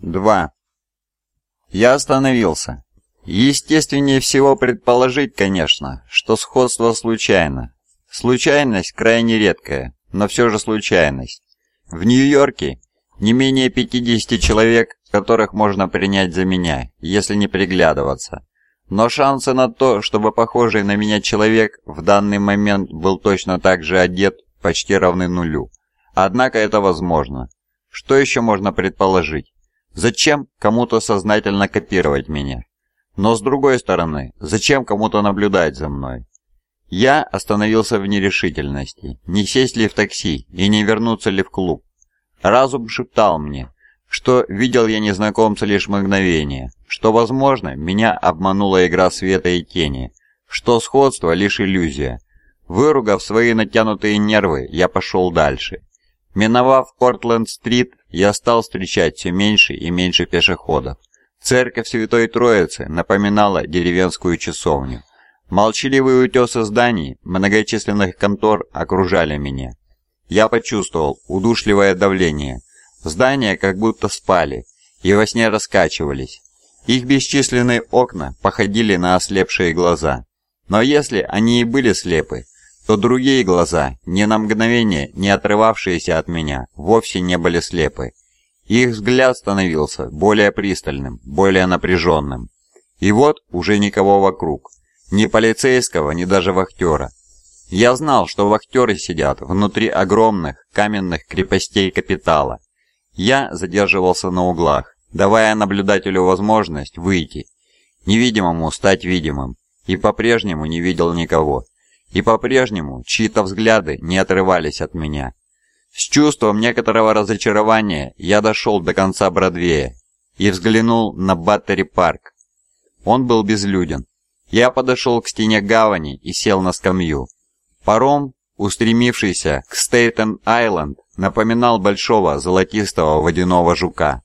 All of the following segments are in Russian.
2. Я остановился. Естественнее всего предположить, конечно, что сходство случайно. Случайность крайне редкая, но все же случайность. В Нью-Йорке не менее 50 человек, которых можно принять за меня, если не приглядываться. Но шансы на то, чтобы похожий на меня человек в данный момент был точно так же одет, почти равны нулю. Однако это возможно. Что еще можно предположить? Зачем кому-то сознательно копировать меня? Но с другой стороны, зачем кому-то наблюдать за мной? Я остановился в нерешительности, не сесть ли в такси и не вернуться ли в клуб. Разум шептал мне, что видел я незнакомца лишь мгновение, что, возможно, меня обманула игра света и тени, что сходство лишь иллюзия. Выругав свои натянутые нервы, я пошел дальше. Миновав Кортленд-стрит, я стал встречать все меньше и меньше пешеходов. Церковь Святой Троицы напоминала деревенскую часовню. Молчаливые утесы зданий, многочисленных контор окружали меня. Я почувствовал удушливое давление. Здания как будто спали и во сне раскачивались. Их бесчисленные окна походили на ослепшие глаза. Но если они и были слепы, то другие глаза, ни на мгновение не отрывавшиеся от меня, вовсе не были слепы. Их взгляд становился более пристальным, более напряженным. И вот уже никого вокруг. Ни полицейского, ни даже вахтера. Я знал, что вахтеры сидят внутри огромных каменных крепостей капитала. Я задерживался на углах, давая наблюдателю возможность выйти, невидимому стать видимым, и по-прежнему не видел никого и по-прежнему чьи-то взгляды не отрывались от меня. С чувством некоторого разочарования я дошел до конца Бродвея и взглянул на Баттери Парк. Он был безлюден. Я подошел к стене гавани и сел на скамью. Паром, устремившийся к Стейтен-Айленд, напоминал большого золотистого водяного жука.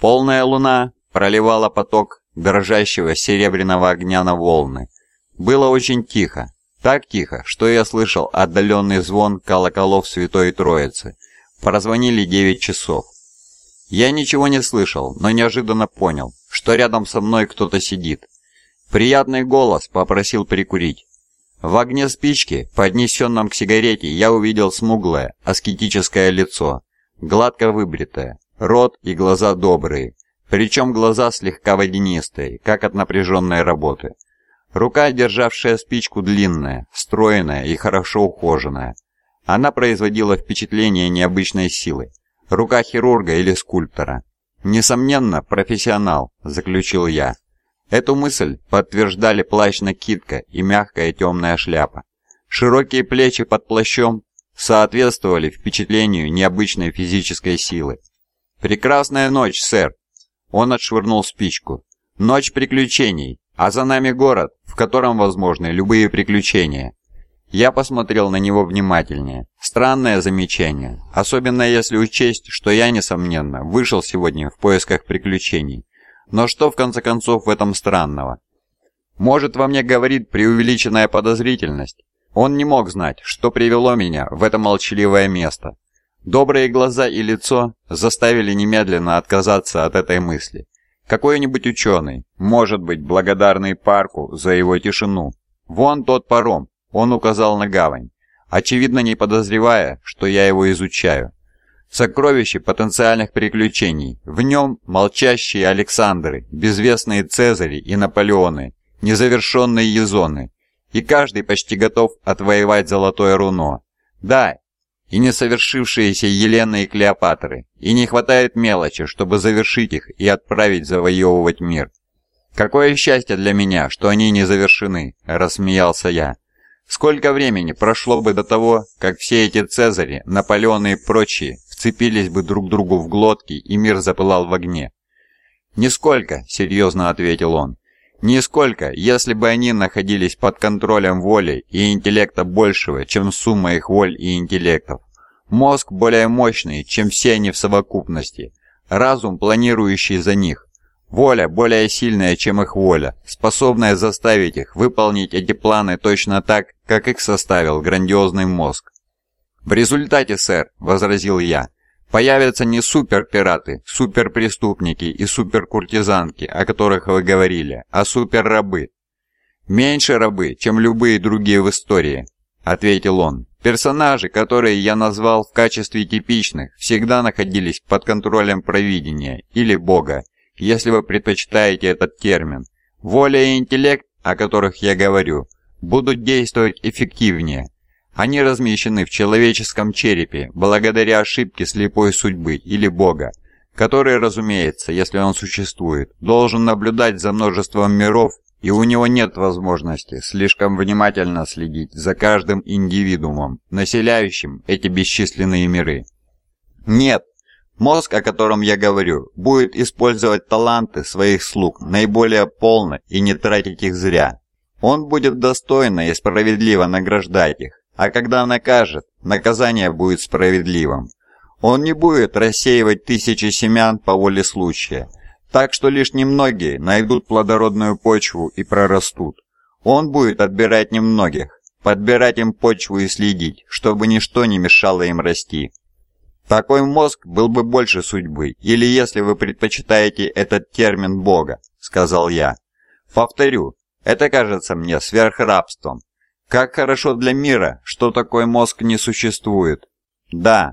Полная луна проливала поток дрожащего серебряного огня на волны. Было очень тихо, так тихо, что я слышал отдаленный звон колоколов Святой Троицы. Прозвонили девять часов. Я ничего не слышал, но неожиданно понял, что рядом со мной кто-то сидит. Приятный голос попросил прикурить. В огне спички, поднесенном к сигарете, я увидел смуглое, аскетическое лицо, гладко выбритое, рот и глаза добрые, причем глаза слегка водянистые, как от напряженной работы. Рука, державшая спичку, длинная, стройная и хорошо ухоженная. Она производила впечатление необычной силы. Рука хирурга или скульптора. «Несомненно, профессионал», – заключил я. Эту мысль подтверждали плащ-накидка и мягкая темная шляпа. Широкие плечи под плащом соответствовали впечатлению необычной физической силы. «Прекрасная ночь, сэр!» Он отшвырнул спичку. «Ночь приключений, а за нами город, в котором возможны любые приключения. Я посмотрел на него внимательнее. Странное замечание, особенно если учесть, что я, несомненно, вышел сегодня в поисках приключений. Но что, в конце концов, в этом странного? Может, во мне говорит преувеличенная подозрительность? Он не мог знать, что привело меня в это молчаливое место. Добрые глаза и лицо заставили немедленно отказаться от этой мысли. Какой-нибудь ученый, может быть, благодарный парку за его тишину. Вон тот паром, он указал на гавань, очевидно не подозревая, что я его изучаю. Сокровище потенциальных приключений, в нем молчащие Александры, безвестные Цезари и Наполеоны, незавершенные Езоны, и каждый почти готов отвоевать золотое руно. Да, и несовершившиеся Елена и Клеопатры, и не хватает мелочи, чтобы завершить их и отправить завоевывать мир. «Какое счастье для меня, что они не завершены», – рассмеялся я. «Сколько времени прошло бы до того, как все эти цезари, Наполеоны и прочие вцепились бы друг другу в глотки и мир запылал в огне?» «Нисколько», – серьезно ответил он. Нисколько, если бы они находились под контролем воли и интеллекта большего, чем сумма их воль и интеллектов. Мозг более мощный, чем все они в совокупности. Разум, планирующий за них. Воля более сильная, чем их воля, способная заставить их выполнить эти планы точно так, как их составил грандиозный мозг. «В результате, сэр», — возразил я, — Появятся не супер-пираты, супер-преступники и супер-куртизанки, о которых вы говорили, а супер-рабы. «Меньше рабы, чем любые другие в истории», — ответил он. «Персонажи, которые я назвал в качестве типичных, всегда находились под контролем провидения или бога, если вы предпочитаете этот термин. Воля и интеллект, о которых я говорю, будут действовать эффективнее, они размещены в человеческом черепе благодаря ошибке слепой судьбы или Бога, который, разумеется, если он существует, должен наблюдать за множеством миров, и у него нет возможности слишком внимательно следить за каждым индивидуумом, населяющим эти бесчисленные миры. Нет, мозг, о котором я говорю, будет использовать таланты своих слуг наиболее полно и не тратить их зря. Он будет достойно и справедливо награждать их, а когда накажет, наказание будет справедливым. Он не будет рассеивать тысячи семян по воле случая, так что лишь немногие найдут плодородную почву и прорастут. Он будет отбирать немногих, подбирать им почву и следить, чтобы ничто не мешало им расти. Такой мозг был бы больше судьбы, или если вы предпочитаете этот термин Бога, сказал я. Повторю, это кажется мне сверхрабством. Как хорошо для мира, что такой мозг не существует. Да.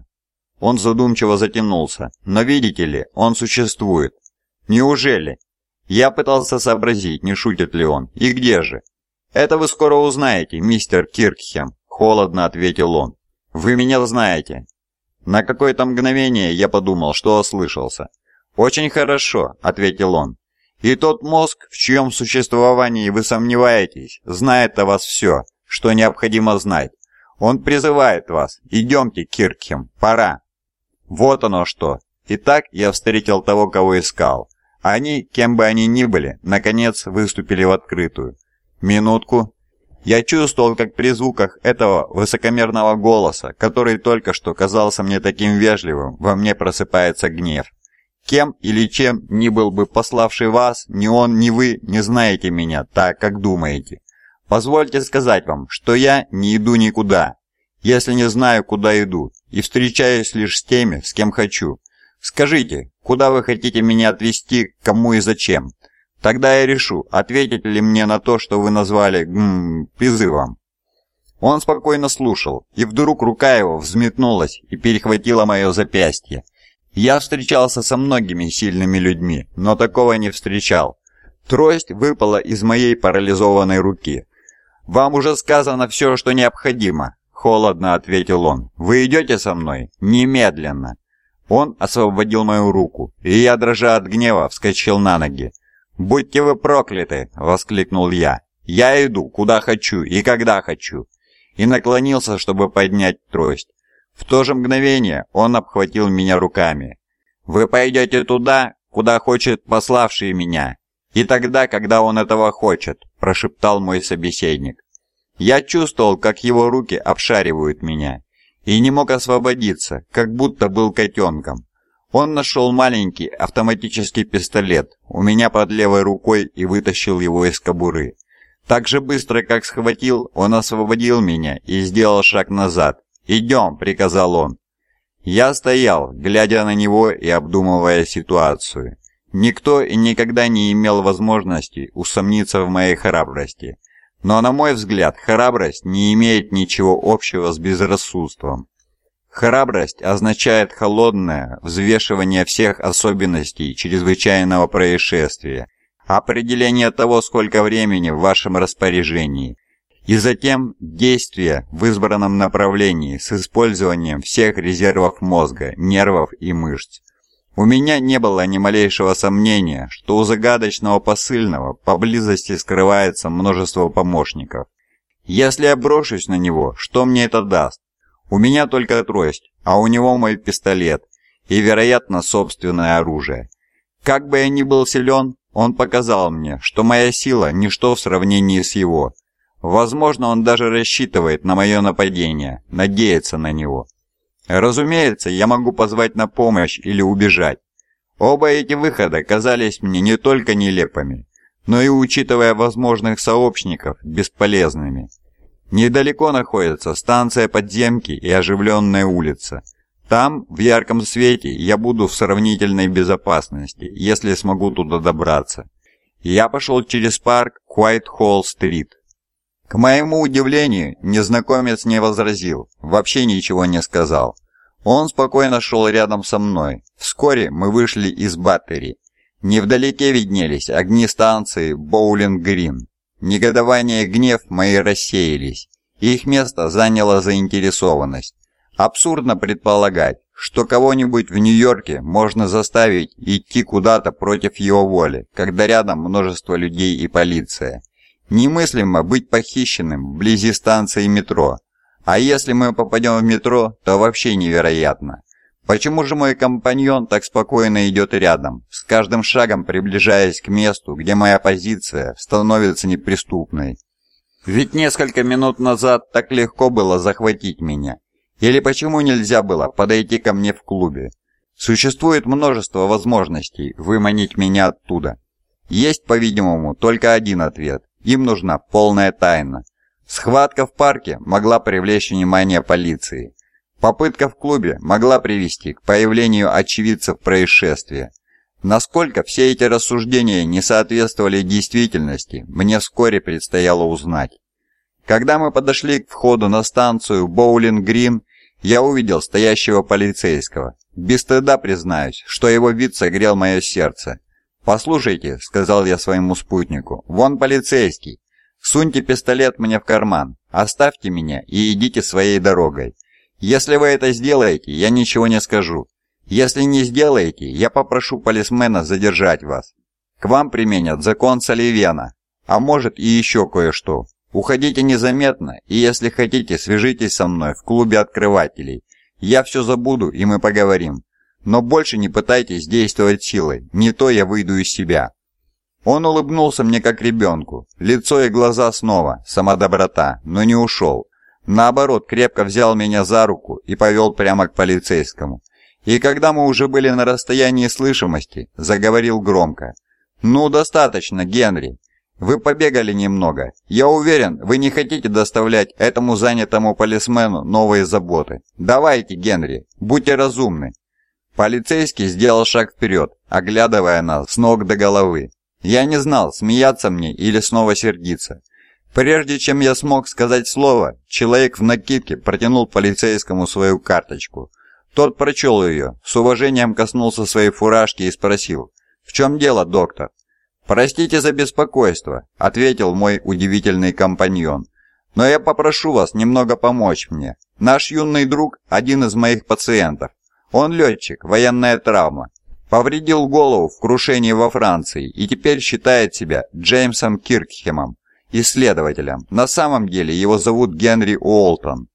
Он задумчиво затянулся. Но видите ли, он существует. Неужели? Я пытался сообразить, не шутит ли он. И где же? Это вы скоро узнаете, мистер Киркхем, холодно ответил он. Вы меня знаете. На какое-то мгновение я подумал, что ослышался. Очень хорошо, ответил он. И тот мозг, в чьем существовании вы сомневаетесь, знает о вас все что необходимо знать. Он призывает вас. Идемте, Киркхем, пора. Вот оно что. Итак, я встретил того, кого искал. Они, кем бы они ни были, наконец выступили в открытую. Минутку. Я чувствовал, как при звуках этого высокомерного голоса, который только что казался мне таким вежливым, во мне просыпается гнев. Кем или чем ни был бы пославший вас, ни он, ни вы не знаете меня так, как думаете. Позвольте сказать вам, что я не иду никуда, если не знаю, куда иду, и встречаюсь лишь с теми, с кем хочу. Скажите, куда вы хотите меня отвезти, кому и зачем? Тогда я решу, ответите ли мне на то, что вы назвали м призывом. Он спокойно слушал, и вдруг рука его взметнулась и перехватила мое запястье. Я встречался со многими сильными людьми, но такого не встречал. Трость выпала из моей парализованной руки – «Вам уже сказано все, что необходимо», — холодно ответил он. «Вы идете со мной? Немедленно!» Он освободил мою руку, и я, дрожа от гнева, вскочил на ноги. «Будьте вы прокляты!» — воскликнул я. «Я иду, куда хочу и когда хочу!» И наклонился, чтобы поднять трость. В то же мгновение он обхватил меня руками. «Вы пойдете туда, куда хочет пославший меня, и тогда, когда он этого хочет. — прошептал мой собеседник. Я чувствовал, как его руки обшаривают меня, и не мог освободиться, как будто был котенком. Он нашел маленький автоматический пистолет у меня под левой рукой и вытащил его из кобуры. Так же быстро, как схватил, он освободил меня и сделал шаг назад. «Идем», — приказал он. Я стоял, глядя на него и обдумывая ситуацию. Никто и никогда не имел возможности усомниться в моей храбрости. Но на мой взгляд, храбрость не имеет ничего общего с безрассудством. Храбрость означает холодное взвешивание всех особенностей чрезвычайного происшествия, определение того, сколько времени в вашем распоряжении, и затем действие в избранном направлении с использованием всех резервов мозга, нервов и мышц. У меня не было ни малейшего сомнения, что у загадочного посыльного поблизости скрывается множество помощников. Если я брошусь на него, что мне это даст? У меня только трость, а у него мой пистолет и, вероятно, собственное оружие. Как бы я ни был силен, он показал мне, что моя сила – ничто в сравнении с его. Возможно, он даже рассчитывает на мое нападение, надеется на него. Разумеется, я могу позвать на помощь или убежать. Оба эти выхода казались мне не только нелепыми, но и, учитывая возможных сообщников, бесполезными. Недалеко находится станция подземки и оживленная улица. Там, в ярком свете, я буду в сравнительной безопасности, если смогу туда добраться. Я пошел через парк Куайт-Холл-стрит. К моему удивлению, незнакомец не возразил, вообще ничего не сказал. Он спокойно шел рядом со мной. Вскоре мы вышли из батареи. Невдалеке виднелись огни станции Боулинг-Грин. Негодование и гнев мои рассеялись, их место заняла заинтересованность. Абсурдно предполагать, что кого-нибудь в Нью-Йорке можно заставить идти куда-то против его воли, когда рядом множество людей и полиция. Немыслимо быть похищенным вблизи станции метро, а если мы попадем в метро, то вообще невероятно. Почему же мой компаньон так спокойно идет рядом, с каждым шагом приближаясь к месту, где моя позиция становится неприступной? Ведь несколько минут назад так легко было захватить меня. Или почему нельзя было подойти ко мне в клубе? Существует множество возможностей выманить меня оттуда. Есть, по-видимому, только один ответ. Им нужна полная тайна. Схватка в парке могла привлечь внимание полиции. Попытка в клубе могла привести к появлению очевидцев происшествия. Насколько все эти рассуждения не соответствовали действительности, мне вскоре предстояло узнать. Когда мы подошли к входу на станцию Боулинг-Грин, я увидел стоящего полицейского. Без стыда признаюсь, что его вид согрел мое сердце. «Послушайте», — сказал я своему спутнику, — «вон полицейский. Суньте пистолет мне в карман, оставьте меня и идите своей дорогой. Если вы это сделаете, я ничего не скажу. Если не сделаете, я попрошу полисмена задержать вас. К вам применят закон Соливена, а может и еще кое-что. Уходите незаметно, и если хотите, свяжитесь со мной в клубе открывателей. Я все забуду, и мы поговорим. Но больше не пытайтесь действовать силой, не то я выйду из себя. Он улыбнулся мне как ребенку. Лицо и глаза снова, сама доброта, но не ушел. Наоборот, крепко взял меня за руку и повел прямо к полицейскому. И когда мы уже были на расстоянии слышимости, заговорил громко. «Ну, достаточно, Генри. Вы побегали немного. Я уверен, вы не хотите доставлять этому занятому полисмену новые заботы. Давайте, Генри, будьте разумны». Полицейский сделал шаг вперед, оглядывая нас с ног до головы. Я не знал, смеяться мне или снова сердиться. Прежде чем я смог сказать слово, человек в накидке протянул полицейскому свою карточку. Тот прочел ее, с уважением коснулся своей фуражки и спросил, «В чем дело, доктор?» «Простите за беспокойство», — ответил мой удивительный компаньон. «Но я попрошу вас немного помочь мне. Наш юный друг — один из моих пациентов. Он летчик, военная травма. Повредил голову в крушении во Франции и теперь считает себя Джеймсом Киркхемом, исследователем. На самом деле его зовут Генри Уолтон.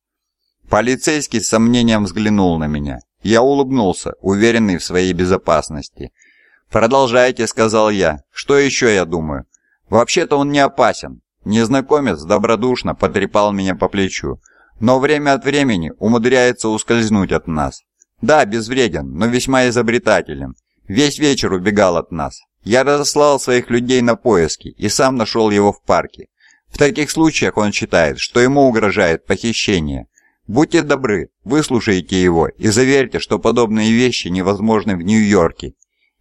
Полицейский с сомнением взглянул на меня. Я улыбнулся, уверенный в своей безопасности. «Продолжайте», — сказал я. «Что еще я думаю?» «Вообще-то он не опасен». Незнакомец добродушно потрепал меня по плечу, но время от времени умудряется ускользнуть от нас. Да, безвреден, но весьма изобретателен. Весь вечер убегал от нас. Я разослал своих людей на поиски и сам нашел его в парке. В таких случаях он считает, что ему угрожает похищение. Будьте добры, выслушайте его и заверьте, что подобные вещи невозможны в Нью-Йорке.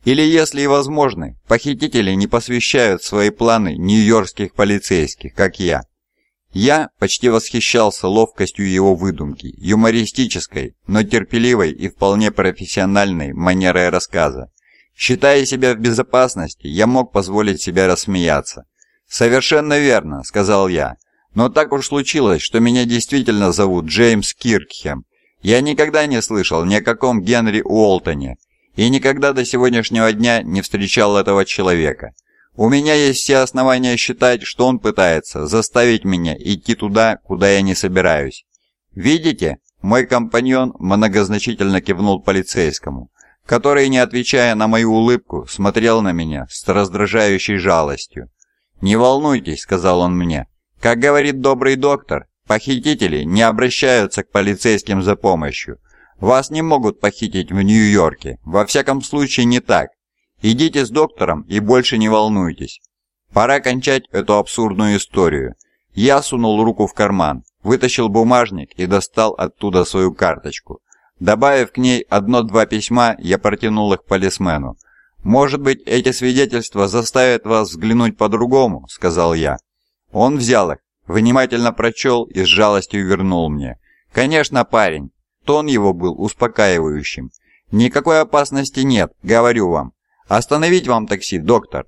Или если и возможны, похитители не посвящают свои планы нью-йоркских полицейских, как я. Я почти восхищался ловкостью его выдумки, юмористической, но терпеливой и вполне профессиональной манерой рассказа. Считая себя в безопасности, я мог позволить себе рассмеяться. «Совершенно верно», — сказал я. «Но так уж случилось, что меня действительно зовут Джеймс Киркхем. Я никогда не слышал ни о каком Генри Уолтоне и никогда до сегодняшнего дня не встречал этого человека. У меня есть все основания считать, что он пытается заставить меня идти туда, куда я не собираюсь. Видите?» Мой компаньон многозначительно кивнул полицейскому который, не отвечая на мою улыбку, смотрел на меня с раздражающей жалостью. «Не волнуйтесь», — сказал он мне. «Как говорит добрый доктор, похитители не обращаются к полицейским за помощью. Вас не могут похитить в Нью-Йорке, во всяком случае не так. Идите с доктором и больше не волнуйтесь. Пора кончать эту абсурдную историю». Я сунул руку в карман, вытащил бумажник и достал оттуда свою карточку. Добавив к ней одно-два письма, я протянул их полисмену. «Может быть, эти свидетельства заставят вас взглянуть по-другому», — сказал я. Он взял их, внимательно прочел и с жалостью вернул мне. «Конечно, парень». Тон его был успокаивающим. «Никакой опасности нет, говорю вам. Остановить вам такси, доктор».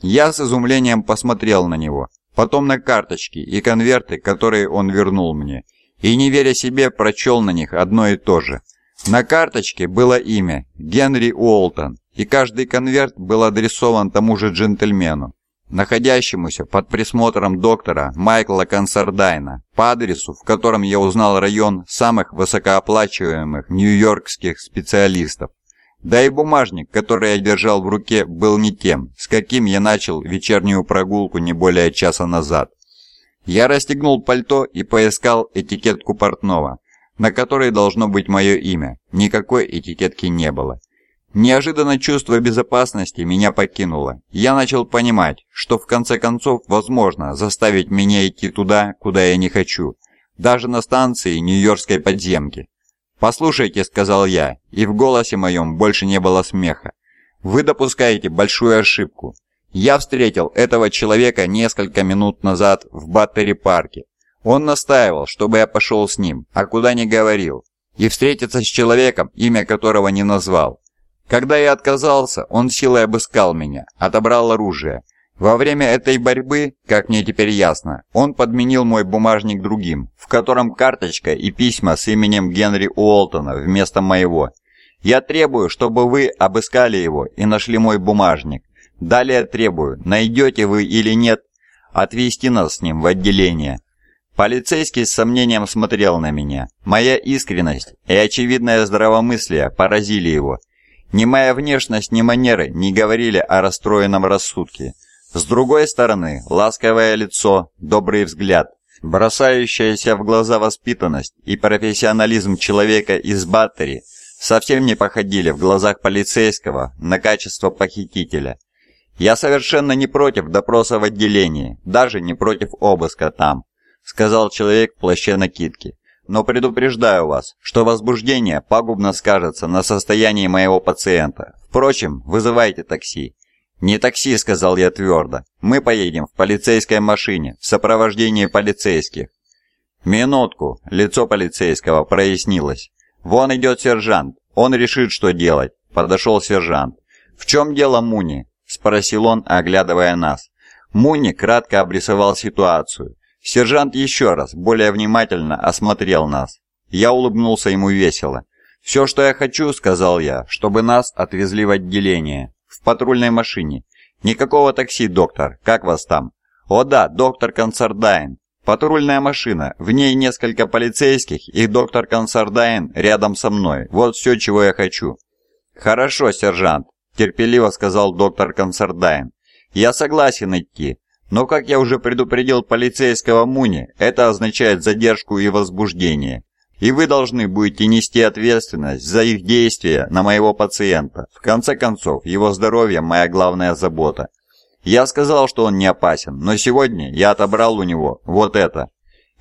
Я с изумлением посмотрел на него, потом на карточки и конверты, которые он вернул мне и, не веря себе, прочел на них одно и то же. На карточке было имя Генри Уолтон, и каждый конверт был адресован тому же джентльмену, находящемуся под присмотром доктора Майкла Консардайна по адресу, в котором я узнал район самых высокооплачиваемых нью-йоркских специалистов. Да и бумажник, который я держал в руке, был не тем, с каким я начал вечернюю прогулку не более часа назад. Я расстегнул пальто и поискал этикетку портного, на которой должно быть мое имя. Никакой этикетки не было. Неожиданно чувство безопасности меня покинуло. Я начал понимать, что в конце концов возможно заставить меня идти туда, куда я не хочу, даже на станции Нью-Йоркской подземки. «Послушайте», — сказал я, и в голосе моем больше не было смеха. «Вы допускаете большую ошибку. Я встретил этого человека несколько минут назад в Баттери-парке. Он настаивал, чтобы я пошел с ним, а куда не говорил, и встретиться с человеком, имя которого не назвал. Когда я отказался, он силой обыскал меня, отобрал оружие. Во время этой борьбы, как мне теперь ясно, он подменил мой бумажник другим, в котором карточка и письма с именем Генри Уолтона вместо моего. Я требую, чтобы вы обыскали его и нашли мой бумажник. Далее требую, найдете вы или нет, отвезти нас с ним в отделение. Полицейский с сомнением смотрел на меня. Моя искренность и очевидное здравомыслие поразили его. Ни моя внешность, ни манеры не говорили о расстроенном рассудке. С другой стороны, ласковое лицо, добрый взгляд, бросающаяся в глаза воспитанность и профессионализм человека из Баттери совсем не походили в глазах полицейского на качество похитителя – «Я совершенно не против допроса в отделении, даже не против обыска там», сказал человек в плаще накидки. «Но предупреждаю вас, что возбуждение пагубно скажется на состоянии моего пациента. Впрочем, вызывайте такси». «Не такси», — сказал я твердо. «Мы поедем в полицейской машине в сопровождении полицейских». «Минутку», — лицо полицейского прояснилось. «Вон идет сержант. Он решит, что делать», — подошел сержант. «В чем дело Муни?» — спросил он, оглядывая нас. Муни кратко обрисовал ситуацию. Сержант еще раз, более внимательно осмотрел нас. Я улыбнулся ему весело. «Все, что я хочу», — сказал я, — «чтобы нас отвезли в отделение. В патрульной машине. Никакого такси, доктор. Как вас там?» «О да, доктор Консардайн. Патрульная машина. В ней несколько полицейских и доктор Консардайн рядом со мной. Вот все, чего я хочу». «Хорошо, сержант. — терпеливо сказал доктор Консердайн. «Я согласен идти, но, как я уже предупредил полицейского Муни, это означает задержку и возбуждение. И вы должны будете нести ответственность за их действия на моего пациента. В конце концов, его здоровье – моя главная забота. Я сказал, что он не опасен, но сегодня я отобрал у него вот это».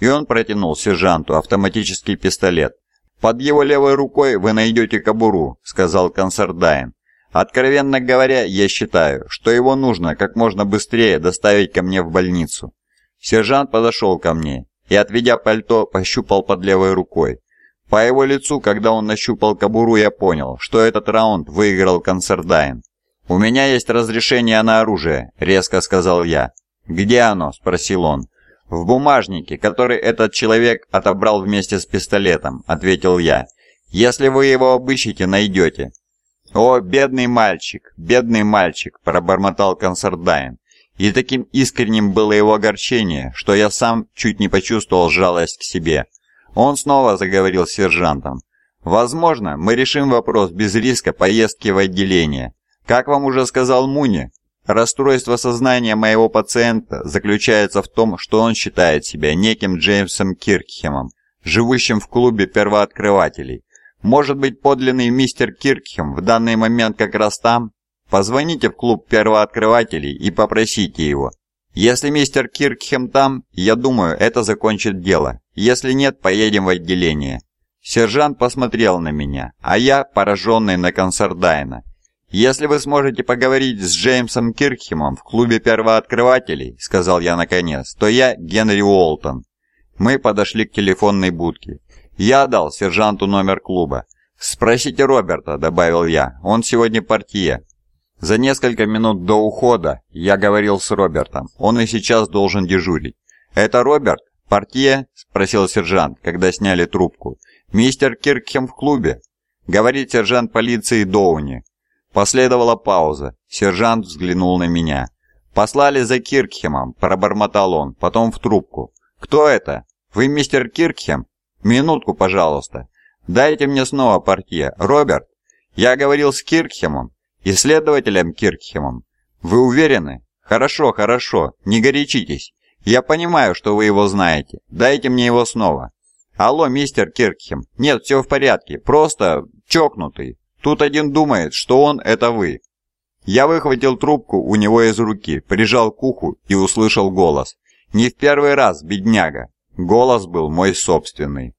И он протянул сержанту автоматический пистолет. «Под его левой рукой вы найдете кобуру», – сказал Консердайн. Откровенно говоря, я считаю, что его нужно как можно быстрее доставить ко мне в больницу. Сержант подошел ко мне и, отведя пальто, пощупал под левой рукой. По его лицу, когда он нащупал кобуру, я понял, что этот раунд выиграл Консердайн. «У меня есть разрешение на оружие», — резко сказал я. «Где оно?» — спросил он. «В бумажнике, который этот человек отобрал вместе с пистолетом», — ответил я. «Если вы его обыщете, найдете. «О, бедный мальчик, бедный мальчик!» – пробормотал Консердайн. И таким искренним было его огорчение, что я сам чуть не почувствовал жалость к себе. Он снова заговорил с сержантом. «Возможно, мы решим вопрос без риска поездки в отделение. Как вам уже сказал Муни, расстройство сознания моего пациента заключается в том, что он считает себя неким Джеймсом Киркхемом, живущим в клубе первооткрывателей, может быть, подлинный мистер Киркхем в данный момент как раз там? Позвоните в клуб первооткрывателей и попросите его. Если мистер Киркхем там, я думаю, это закончит дело. Если нет, поедем в отделение». Сержант посмотрел на меня, а я пораженный на концерт «Если вы сможете поговорить с Джеймсом Киркхемом в клубе первооткрывателей», — сказал я наконец, — «то я Генри Уолтон». Мы подошли к телефонной будке. «Я дал сержанту номер клуба». «Спросите Роберта», — добавил я. «Он сегодня партия». За несколько минут до ухода я говорил с Робертом. Он и сейчас должен дежурить. «Это Роберт? Партия?» — спросил сержант, когда сняли трубку. «Мистер Киркхем в клубе?» — говорит сержант полиции Доуни. Последовала пауза. Сержант взглянул на меня. «Послали за Киркхемом», — пробормотал он, потом в трубку. «Кто это? Вы мистер Киркхем?» «Минутку, пожалуйста. Дайте мне снова портье. Роберт, я говорил с Киркхемом, исследователем Киркхемом. Вы уверены? Хорошо, хорошо, не горячитесь. Я понимаю, что вы его знаете. Дайте мне его снова». «Алло, мистер Киркхем. Нет, все в порядке. Просто чокнутый. Тут один думает, что он – это вы». Я выхватил трубку у него из руки, прижал к уху и услышал голос. «Не в первый раз, бедняга. Голос был мой собственный.